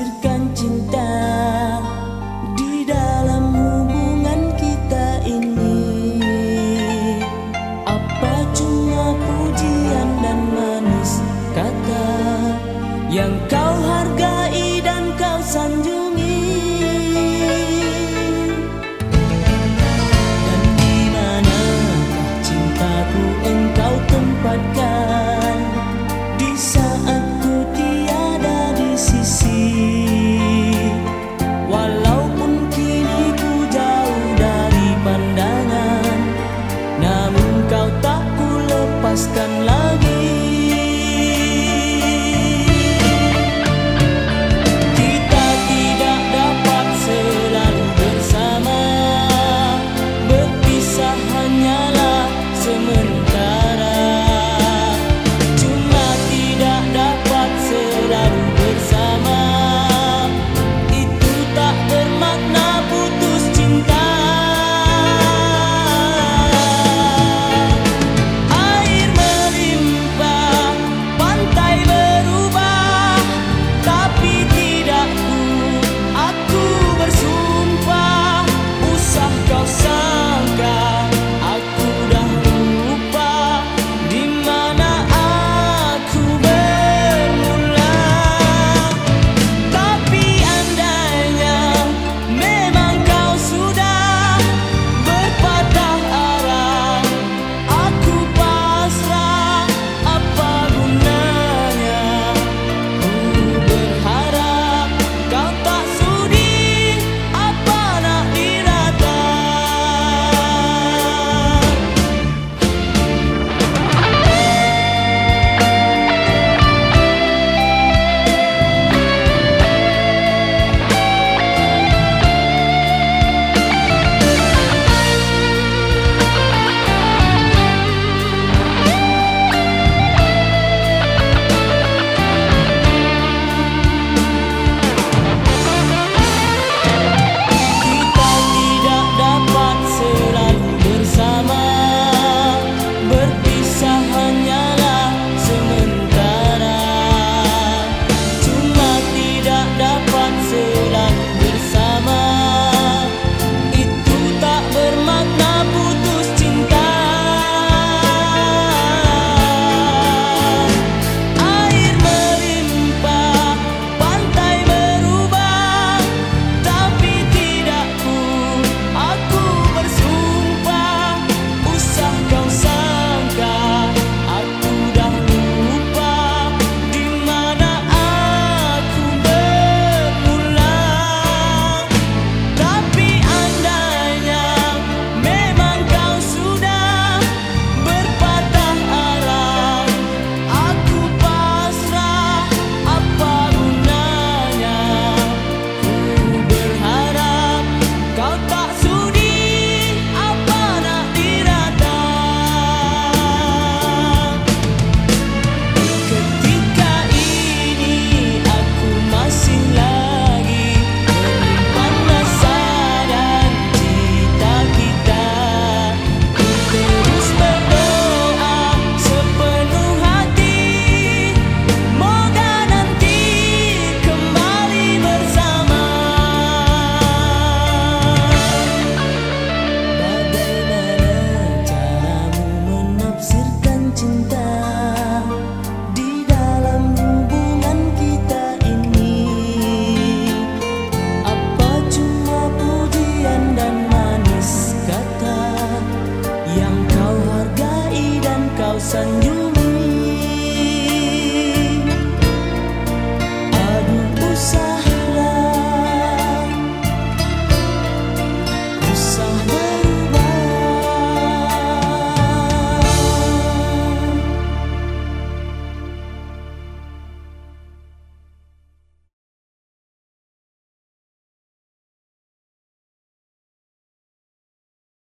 hancurkan cinta senyum